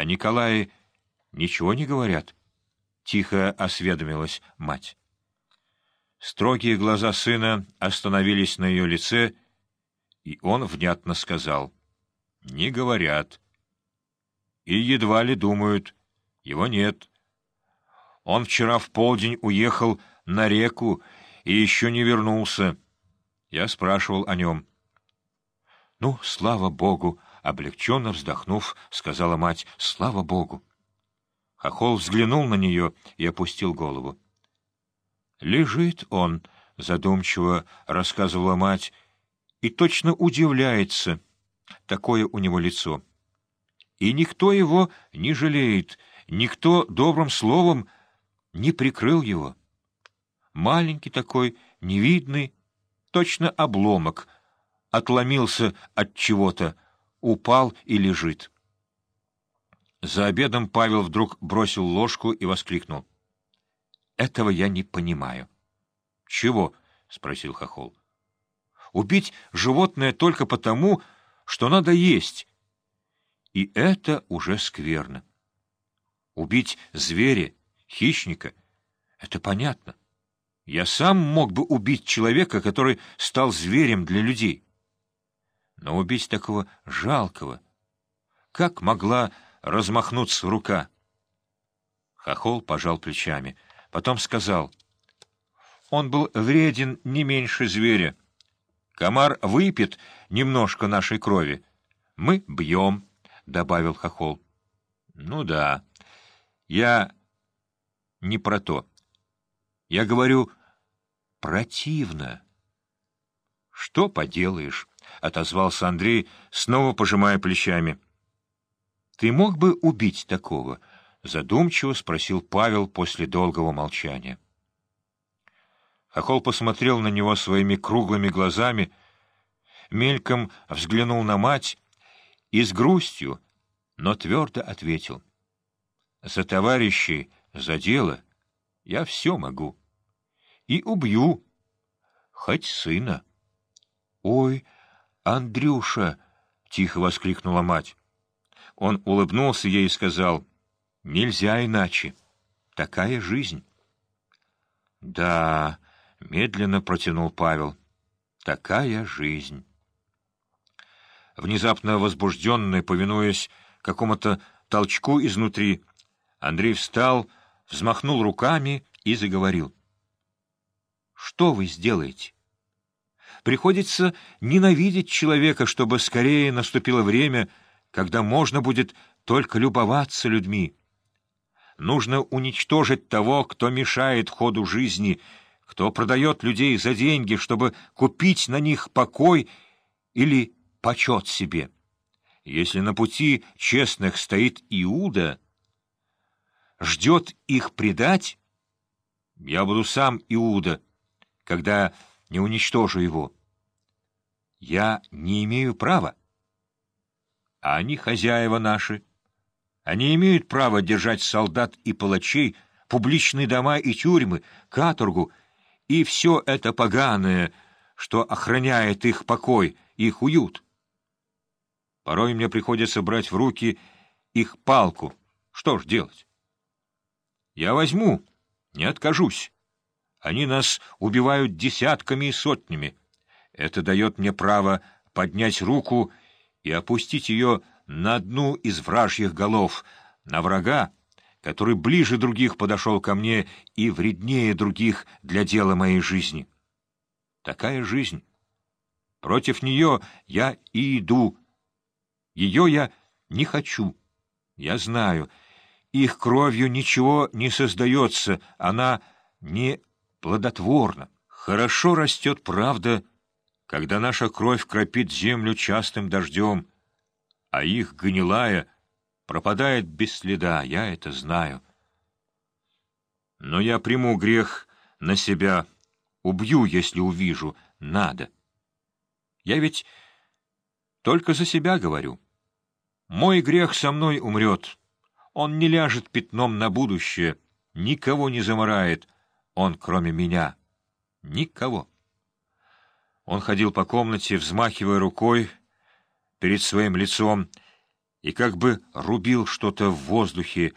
А Николае ничего не говорят? — тихо осведомилась мать. Строгие глаза сына остановились на ее лице, и он внятно сказал. — Не говорят. И едва ли думают. Его нет. Он вчера в полдень уехал на реку и еще не вернулся. Я спрашивал о нем. — Ну, слава Богу! — облегченно вздохнув, сказала мать. — Слава Богу! Хохол взглянул на нее и опустил голову. Лежит он, задумчиво рассказывала мать, и точно удивляется. Такое у него лицо. И никто его не жалеет, никто добрым словом не прикрыл его. Маленький такой, невидный, точно обломок, отломился от чего-то, упал и лежит. За обедом Павел вдруг бросил ложку и воскликнул. Этого я не понимаю. — Чего? — спросил Хохол. — Убить животное только потому, что надо есть. И это уже скверно. Убить зверя, хищника — это понятно. Я сам мог бы убить человека, который стал зверем для людей. Но убить такого жалкого... Как могла размахнуться рука? Хохол пожал плечами — Потом сказал. Он был вреден не меньше зверя. Комар выпьет немножко нашей крови. Мы бьем, — добавил Хохол. Ну да, я не про то. Я говорю, противно. Что поделаешь, — отозвался Андрей, снова пожимая плечами. Ты мог бы убить такого? —— задумчиво спросил Павел после долгого молчания. Хохол посмотрел на него своими круглыми глазами, мельком взглянул на мать и с грустью, но твердо ответил. — За товарищей, за дело я все могу. И убью, хоть сына. — Ой, Андрюша! — тихо воскликнула мать. Он улыбнулся ей и сказал — Нельзя иначе. Такая жизнь. — Да, — медленно протянул Павел, — такая жизнь. Внезапно возбужденный, повинуясь какому-то толчку изнутри, Андрей встал, взмахнул руками и заговорил. — Что вы сделаете? Приходится ненавидеть человека, чтобы скорее наступило время, когда можно будет только любоваться людьми. Нужно уничтожить того, кто мешает ходу жизни, кто продает людей за деньги, чтобы купить на них покой или почет себе. Если на пути честных стоит Иуда, ждет их предать, я буду сам Иуда, когда не уничтожу его. Я не имею права, а они хозяева наши — они имеют право держать солдат и палачей, публичные дома и тюрьмы, каторгу и все это поганое, что охраняет их покой, их уют. Порой мне приходится брать в руки их палку. Что ж делать? Я возьму, не откажусь. Они нас убивают десятками и сотнями. Это дает мне право поднять руку и опустить ее на одну из вражьих голов, на врага, который ближе других подошел ко мне и вреднее других для дела моей жизни. Такая жизнь. Против нее я и иду. Ее я не хочу. Я знаю, их кровью ничего не создается, она не плодотворна. Хорошо растет правда, когда наша кровь кропит землю частым дождем, а их гнилая пропадает без следа, я это знаю. Но я приму грех на себя, убью, если увижу, надо. Я ведь только за себя говорю. Мой грех со мной умрет. Он не ляжет пятном на будущее, никого не заморает, он кроме меня. Никого. Он ходил по комнате, взмахивая рукой, перед своим лицом и как бы рубил что-то в воздухе